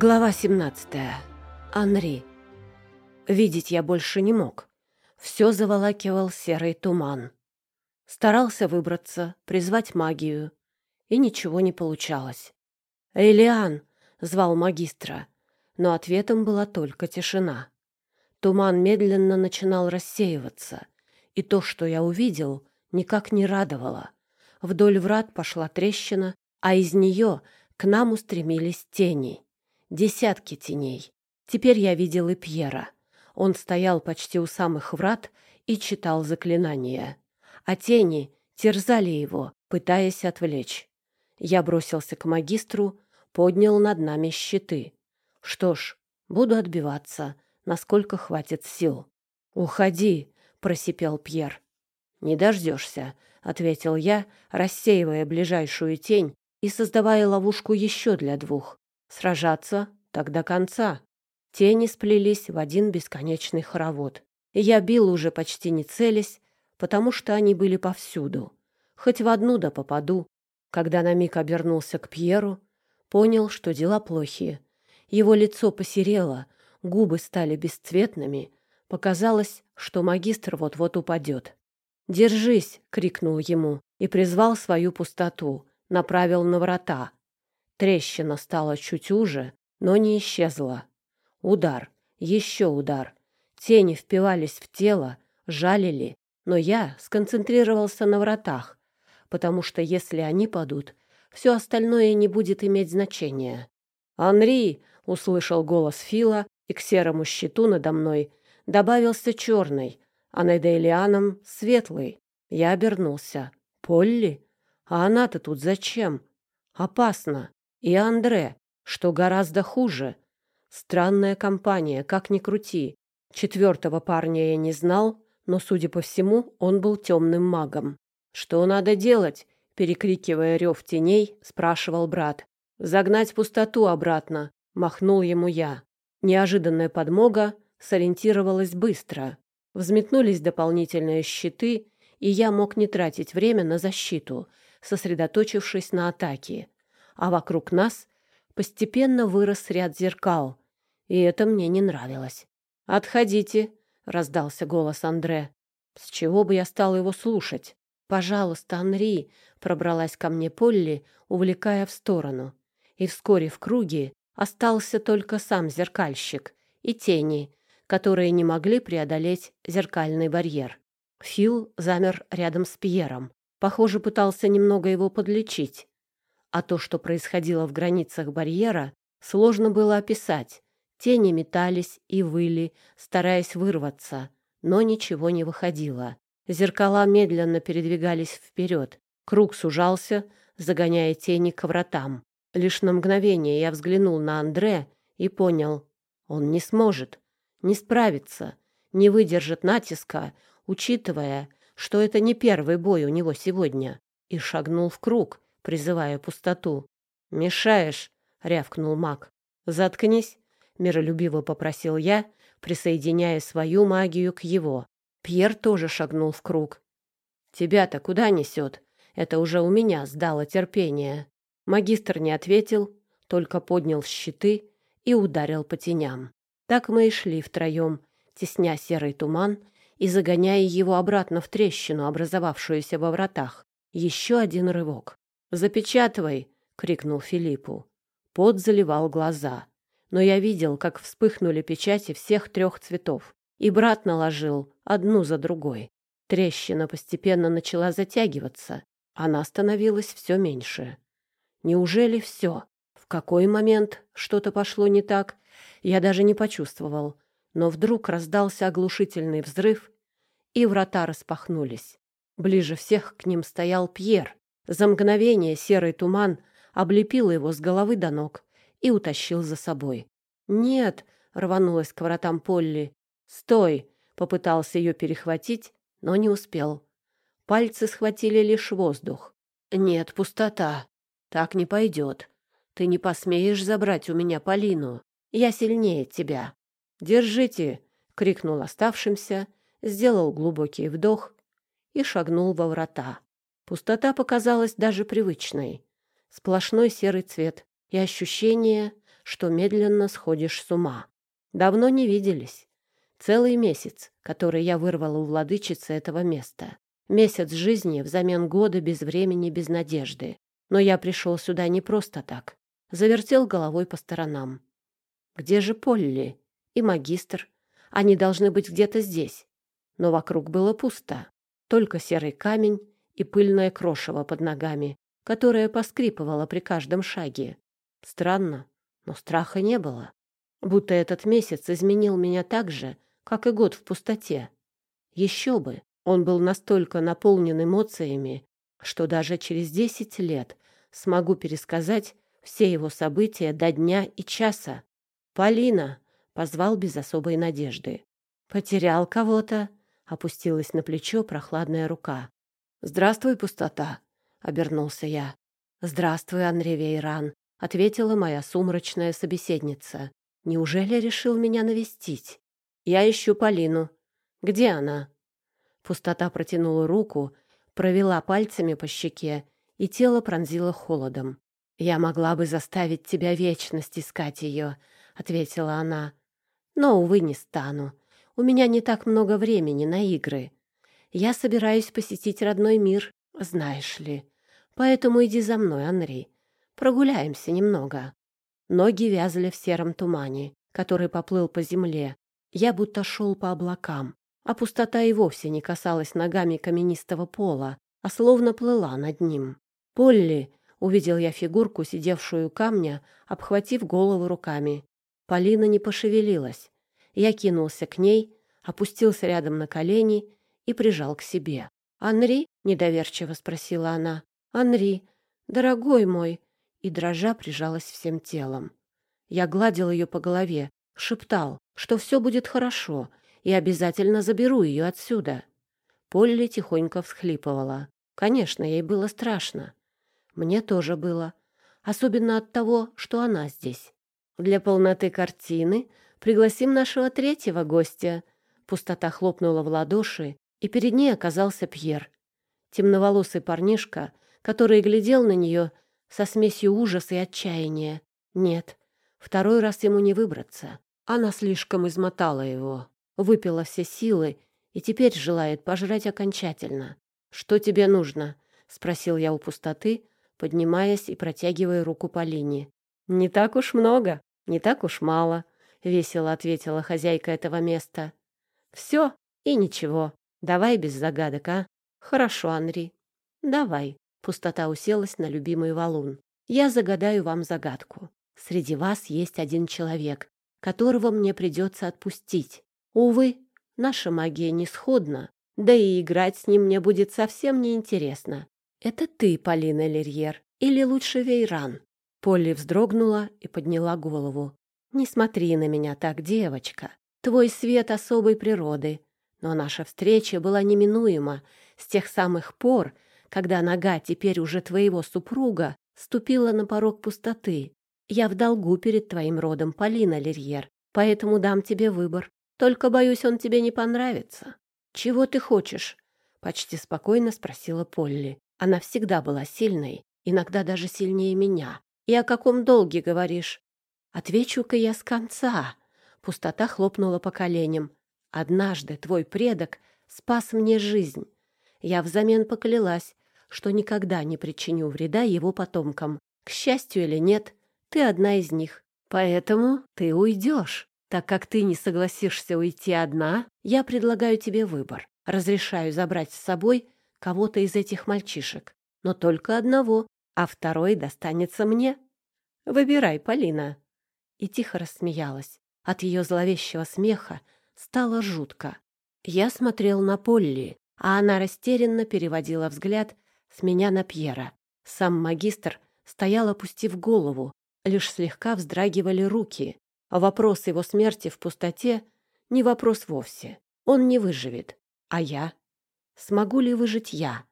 Глава 17. Анри. Видеть я больше не мог. Все заволакивал серый туман. Старался выбраться, призвать магию, и ничего не получалось. «Элиан!» — звал магистра, но ответом была только тишина. Туман медленно начинал рассеиваться, и то, что я увидел, никак не радовало. Вдоль врат пошла трещина, а из нее к нам устремились тени — десятки теней. Теперь я видел и Пьера. Он стоял почти у самых врат и читал заклинания. А тени терзали его, пытаясь отвлечь. Я бросился к магистру, поднял над нами щиты. Что ж, буду отбиваться, насколько хватит сил. «Уходи!» — просипел Пьер. «Не дождешься», — ответил я, рассеивая ближайшую тень и создавая ловушку еще для двух. Сражаться так до конца. Тени сплелись в один бесконечный хоровод. Я бил уже почти не целясь, потому что они были повсюду. Хоть в одну да попаду. Когда на миг обернулся к Пьеру, понял, что дела плохие. Его лицо посерело, губы стали бесцветными. Показалось, что магистр вот-вот упадет. «Держись!» — крикнул ему и призвал свою пустоту, направил на врата — Трещина стала чуть уже, но не исчезла. Удар, еще удар. Тени впивались в тело, жалили, но я сконцентрировался на вратах, потому что если они падут, все остальное не будет иметь значения. «Анри!» — услышал голос Фила, и к серому щиту надо мной добавился черный, а над Элианом — светлый. Я обернулся. «Полли? А она-то тут зачем? Опасно!» И Андре, что гораздо хуже. Странная компания, как ни крути. Четвертого парня я не знал, но, судя по всему, он был темным магом. «Что надо делать?» — перекрикивая рев теней, спрашивал брат. «Загнать пустоту обратно», — махнул ему я. Неожиданная подмога сориентировалась быстро. Взметнулись дополнительные щиты, и я мог не тратить время на защиту, сосредоточившись на атаке а вокруг нас постепенно вырос ряд зеркал, и это мне не нравилось. «Отходите!» — раздался голос Андре. «С чего бы я стал его слушать?» «Пожалуйста, Анри!» — пробралась ко мне Полли, увлекая в сторону. И вскоре в круге остался только сам зеркальщик и тени, которые не могли преодолеть зеркальный барьер. Фил замер рядом с Пьером. Похоже, пытался немного его подлечить. А то, что происходило в границах барьера, сложно было описать. Тени метались и выли, стараясь вырваться, но ничего не выходило. Зеркала медленно передвигались вперед. Круг сужался, загоняя тени к вратам. Лишь на мгновение я взглянул на Андре и понял, он не сможет, не справится, не выдержит натиска, учитывая, что это не первый бой у него сегодня, и шагнул в круг, призывая пустоту. «Мешаешь!» — рявкнул маг. «Заткнись!» — миролюбиво попросил я, присоединяя свою магию к его. Пьер тоже шагнул в круг. «Тебя-то куда несет?» Это уже у меня сдало терпение. Магистр не ответил, только поднял щиты и ударил по теням. Так мы и шли втроем, тесня серый туман и загоняя его обратно в трещину, образовавшуюся во вратах. Еще один рывок. «Запечатывай!» — крикнул Филиппу. Пот заливал глаза. Но я видел, как вспыхнули печати всех трех цветов. И брат наложил одну за другой. Трещина постепенно начала затягиваться. Она становилась все меньше. Неужели все? В какой момент что-то пошло не так, я даже не почувствовал. Но вдруг раздался оглушительный взрыв, и врата распахнулись. Ближе всех к ним стоял Пьер. За мгновение серый туман облепил его с головы до ног и утащил за собой. «Нет!» — рванулась к воротам Полли. «Стой!» — попытался ее перехватить, но не успел. Пальцы схватили лишь воздух. «Нет, пустота. Так не пойдет. Ты не посмеешь забрать у меня Полину. Я сильнее тебя». «Держите!» — крикнул оставшимся, сделал глубокий вдох и шагнул во врата. Пустота показалась даже привычной. Сплошной серый цвет и ощущение, что медленно сходишь с ума. Давно не виделись. Целый месяц, который я вырвала у владычицы этого места. Месяц жизни взамен года без времени, без надежды. Но я пришел сюда не просто так. Завертел головой по сторонам. Где же Полли и магистр? Они должны быть где-то здесь. Но вокруг было пусто. Только серый камень и пыльное крошево под ногами, которое поскрипывало при каждом шаге. Странно, но страха не было. Будто этот месяц изменил меня так же, как и год в пустоте. Еще бы, он был настолько наполнен эмоциями, что даже через десять лет смогу пересказать все его события до дня и часа. «Полина!» — позвал без особой надежды. «Потерял кого-то?» — опустилась на плечо прохладная рука. «Здравствуй, пустота!» — обернулся я. «Здравствуй, Андрей Вейран!» — ответила моя сумрачная собеседница. «Неужели решил меня навестить?» «Я ищу Полину. Где она?» Пустота протянула руку, провела пальцами по щеке, и тело пронзило холодом. «Я могла бы заставить тебя вечность искать ее», — ответила она. «Но, увы, не стану. У меня не так много времени на игры. Я собираюсь посетить родной мир, знаешь ли. Поэтому иди за мной, Анри. Прогуляемся немного. Ноги вязли в сером тумане, который поплыл по земле. Я будто шел по облакам, а пустота и вовсе не касалась ногами каменистого пола, а словно плыла над ним. «Полли!» — увидел я фигурку, сидевшую у камня, обхватив голову руками. Полина не пошевелилась. Я кинулся к ней, опустился рядом на колени и прижал к себе. «Анри?» — недоверчиво спросила она. «Анри, дорогой мой!» И дрожа прижалась всем телом. Я гладил ее по голове, шептал, что все будет хорошо, и обязательно заберу ее отсюда. Полли тихонько всхлипывала. Конечно, ей было страшно. Мне тоже было. Особенно от того, что она здесь. Для полноты картины пригласим нашего третьего гостя. Пустота хлопнула в ладоши, и перед ней оказался Пьер. Темноволосый парнишка который глядел на нее со смесью ужаса и отчаяния. Нет, второй раз ему не выбраться. Она слишком измотала его, выпила все силы и теперь желает пожрать окончательно. «Что тебе нужно?» — спросил я у пустоты, поднимаясь и протягивая руку Полине. «Не так уж много, не так уж мало», — весело ответила хозяйка этого места. «Все и ничего. Давай без загадок, а?» «Хорошо, Анри. Давай». Пустота уселась на любимый валун. «Я загадаю вам загадку. Среди вас есть один человек, которого мне придется отпустить. Увы, наша магия не сходна, да и играть с ним мне будет совсем неинтересно. Это ты, Полина Лерьер, или лучше Вейран?» Полли вздрогнула и подняла голову. «Не смотри на меня так, девочка. Твой свет особой природы. Но наша встреча была неминуема с тех самых пор, когда нога теперь уже твоего супруга ступила на порог пустоты. Я в долгу перед твоим родом, Полина Лерьер, поэтому дам тебе выбор. Только, боюсь, он тебе не понравится. Чего ты хочешь? Почти спокойно спросила Полли. Она всегда была сильной, иногда даже сильнее меня. И о каком долге говоришь? Отвечу-ка я с конца. Пустота хлопнула по коленям. Однажды твой предок спас мне жизнь. Я взамен поклялась, что никогда не причиню вреда его потомкам. К счастью или нет, ты одна из них. Поэтому ты уйдешь. Так как ты не согласишься уйти одна, я предлагаю тебе выбор. Разрешаю забрать с собой кого-то из этих мальчишек, но только одного, а второй достанется мне. Выбирай, Полина. И тихо рассмеялась. От ее зловещего смеха стало жутко. Я смотрел на Полли, а она растерянно переводила взгляд с меня на Пьера. Сам магистр стоял, опустив голову, лишь слегка вздрагивали руки. А вопрос его смерти в пустоте — не вопрос вовсе. Он не выживет. А я? Смогу ли выжить я?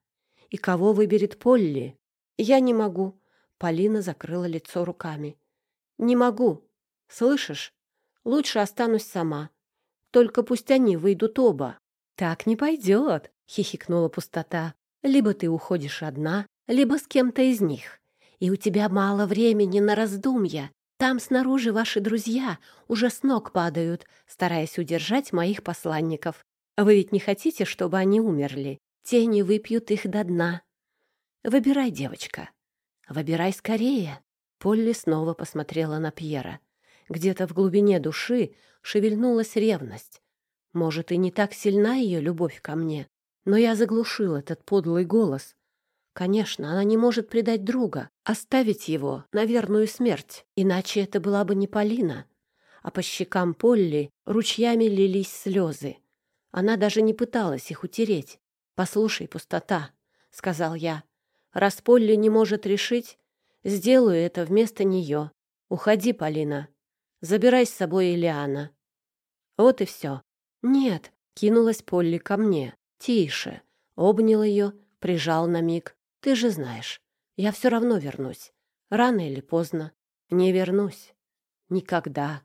И кого выберет Полли? Я не могу. Полина закрыла лицо руками. Не могу. Слышишь? Лучше останусь сама. Только пусть они выйдут оба. Так не пойдет, хихикнула пустота. Либо ты уходишь одна, либо с кем-то из них. И у тебя мало времени на раздумья. Там снаружи ваши друзья уже с ног падают, стараясь удержать моих посланников. Вы ведь не хотите, чтобы они умерли? Тени выпьют их до дна. Выбирай, девочка. Выбирай скорее. Полли снова посмотрела на Пьера. Где-то в глубине души шевельнулась ревность. Может, и не так сильна ее любовь ко мне, но я заглушил этот подлый голос. Конечно, она не может предать друга, оставить его на верную смерть, иначе это была бы не Полина. А по щекам Полли ручьями лились слезы. Она даже не пыталась их утереть. «Послушай, пустота», — сказал я. «Раз Полли не может решить, сделаю это вместо нее. Уходи, Полина. Забирай с собой Илиана». Вот и все. «Нет», — кинулась Полли ко мне. «Тише». Обнял ее, прижал на миг. «Ты же знаешь, я все равно вернусь. Рано или поздно. Не вернусь. Никогда.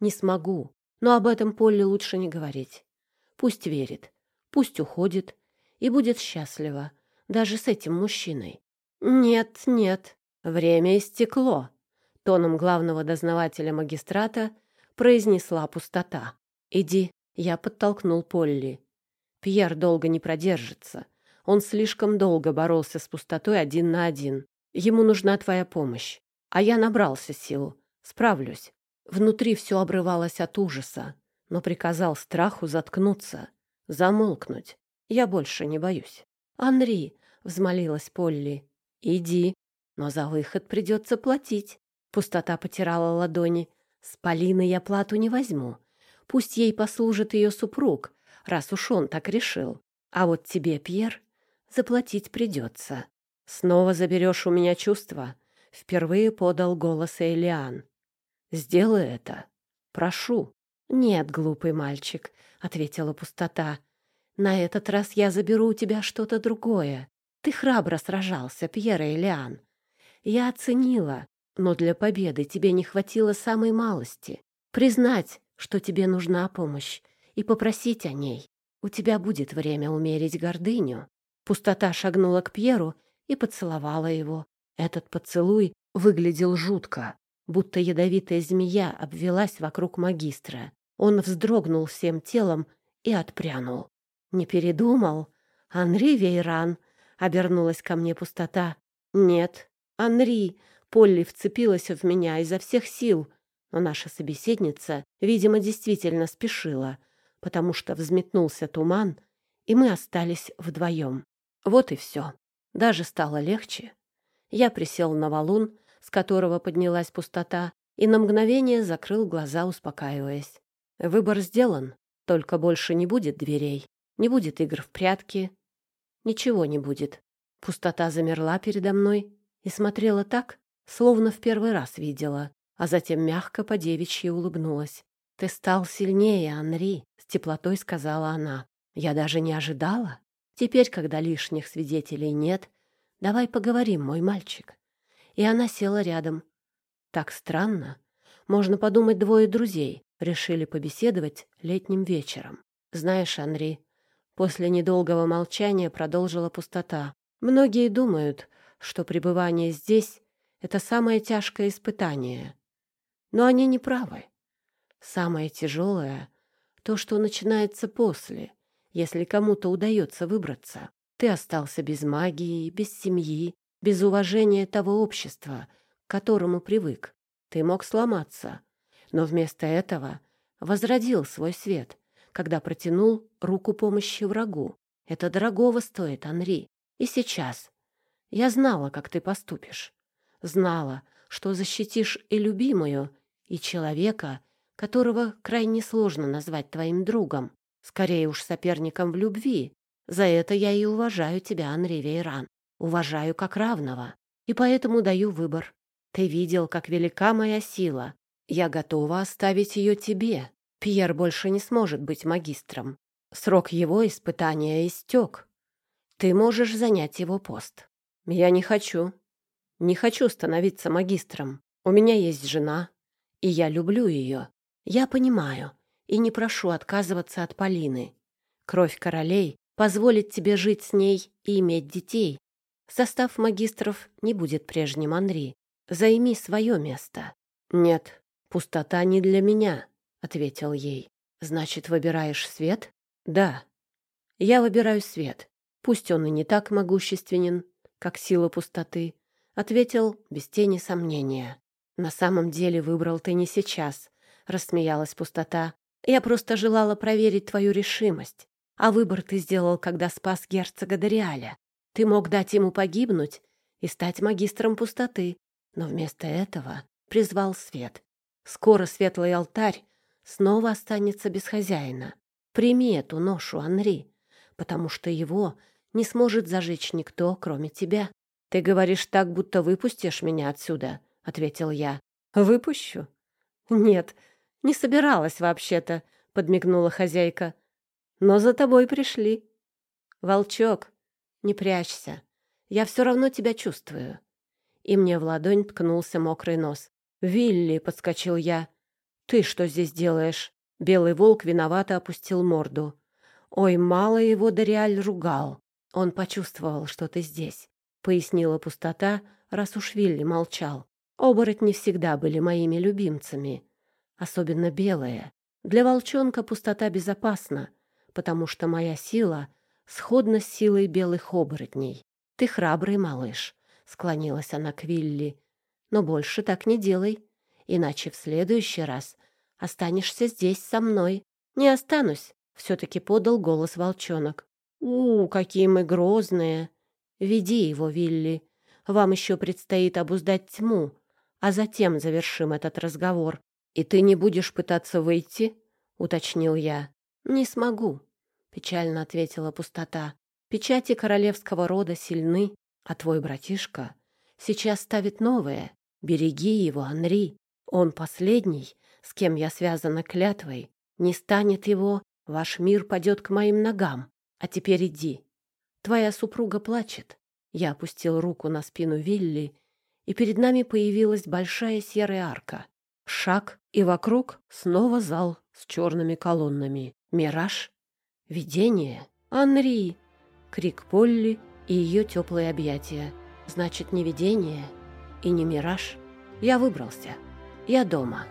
Не смогу. Но об этом Полли лучше не говорить. Пусть верит. Пусть уходит и будет счастлива, даже с этим мужчиной. Нет, нет, время истекло, тоном главного дознавателя магистрата произнесла пустота. Иди, я подтолкнул Полли. Пьер долго не продержится. Он слишком долго боролся с пустотой один на один. Ему нужна твоя помощь. А я набрался сил. Справлюсь. Внутри все обрывалось от ужаса, но приказал страху заткнуться, замолкнуть. Я больше не боюсь. «Анри!» — взмолилась Полли. «Иди, но за выход придется платить». Пустота потирала ладони. «С Полины я плату не возьму. Пусть ей послужит ее супруг, раз уж он так решил. А вот тебе, Пьер, заплатить придется. Снова заберешь у меня чувства?» Впервые подал голос Элиан. «Сделай это. Прошу». «Нет, глупый мальчик», — ответила пустота. На этот раз я заберу у тебя что-то другое. Ты храбро сражался, Пьер Элиан. Я оценила, но для победы тебе не хватило самой малости. Признать, что тебе нужна помощь, и попросить о ней. У тебя будет время умерить гордыню». Пустота шагнула к Пьеру и поцеловала его. Этот поцелуй выглядел жутко, будто ядовитая змея обвелась вокруг магистра. Он вздрогнул всем телом и отпрянул. «Не передумал? Анри Вейран?» — обернулась ко мне пустота. «Нет, Анри!» — Полли вцепилась в меня изо всех сил, но наша собеседница, видимо, действительно спешила, потому что взметнулся туман, и мы остались вдвоем. Вот и все. Даже стало легче. Я присел на валун, с которого поднялась пустота, и на мгновение закрыл глаза, успокаиваясь. Выбор сделан, только больше не будет дверей. Не будет игр в прятки. Ничего не будет. Пустота замерла передо мной и смотрела так, словно в первый раз видела, а затем мягко по девичьи улыбнулась. «Ты стал сильнее, Анри», — с теплотой сказала она. «Я даже не ожидала. Теперь, когда лишних свидетелей нет, давай поговорим, мой мальчик». И она села рядом. Так странно. Можно подумать, двое друзей решили побеседовать летним вечером. «Знаешь, Анри, После недолгого молчания продолжила пустота. Многие думают, что пребывание здесь — это самое тяжкое испытание. Но они не правы. Самое тяжелое — то, что начинается после, если кому-то удается выбраться. Ты остался без магии, без семьи, без уважения того общества, к которому привык. Ты мог сломаться, но вместо этого возродил свой свет — когда протянул руку помощи врагу. Это дорогого стоит, Анри. И сейчас. Я знала, как ты поступишь. Знала, что защитишь и любимую, и человека, которого крайне сложно назвать твоим другом. Скорее уж соперником в любви. За это я и уважаю тебя, Анри Вейран. Уважаю как равного. И поэтому даю выбор. Ты видел, как велика моя сила. Я готова оставить ее тебе. Пьер больше не сможет быть магистром. Срок его испытания истек. Ты можешь занять его пост. Я не хочу. Не хочу становиться магистром. У меня есть жена, и я люблю ее. Я понимаю и не прошу отказываться от Полины. Кровь королей позволит тебе жить с ней и иметь детей. Состав магистров не будет прежним, Анри. Займи свое место. «Нет, пустота не для меня», — ответил ей. «Значит, выбираешь свет?» «Да». «Я выбираю свет. Пусть он и не так могущественен, как сила пустоты», — ответил без тени сомнения. «На самом деле выбрал ты не сейчас», — рассмеялась пустота. «Я просто желала проверить твою решимость. А выбор ты сделал, когда спас герцога Дориаля. Ты мог дать ему погибнуть и стать магистром пустоты, но вместо этого призвал свет. Скоро светлый алтарь снова останется без хозяина. Прими эту ношу, Анри, потому что его не сможет зажечь никто, кроме тебя. Ты говоришь так, будто выпустишь меня отсюда, — ответил я. Выпущу? Нет, не собиралась вообще-то, — подмигнула хозяйка. Но за тобой пришли. Волчок, не прячься. Я все равно тебя чувствую. И мне в ладонь ткнулся мокрый нос. «Вилли!» — подскочил я. «Ты что здесь делаешь?» Белый волк виновато опустил морду. «Ой, мало его Дориаль ругал. Он почувствовал, что ты здесь», — пояснила пустота, раз уж Вилли молчал. «Оборотни всегда были моими любимцами. Особенно белые. Для волчонка пустота безопасна, потому что моя сила сходна с силой белых оборотней. Ты храбрый малыш», — склонилась она к Вилли. Но больше так не делай, иначе в следующий раз останешься здесь со мной. Не останусь, — все-таки подал голос волчонок. У, какие мы грозные! Веди его, Вилли. Вам еще предстоит обуздать тьму, а затем завершим этот разговор. И ты не будешь пытаться выйти? — уточнил я. Не смогу, — печально ответила пустота. Печати королевского рода сильны, а твой братишка сейчас ставит новые. Береги его, Анри. Он последний, с кем я связана клятвой. Не станет его, ваш мир падет к моим ногам. А теперь иди. Твоя супруга плачет. Я опустил руку на спину Вилли, и перед нами появилась большая серая арка. Шаг, и вокруг снова зал с черными колоннами. Мираж? Видение? Анри! Крик Полли и ее теплые объятия. Значит, не видение — и не мираж. Я выбрался. Я дома.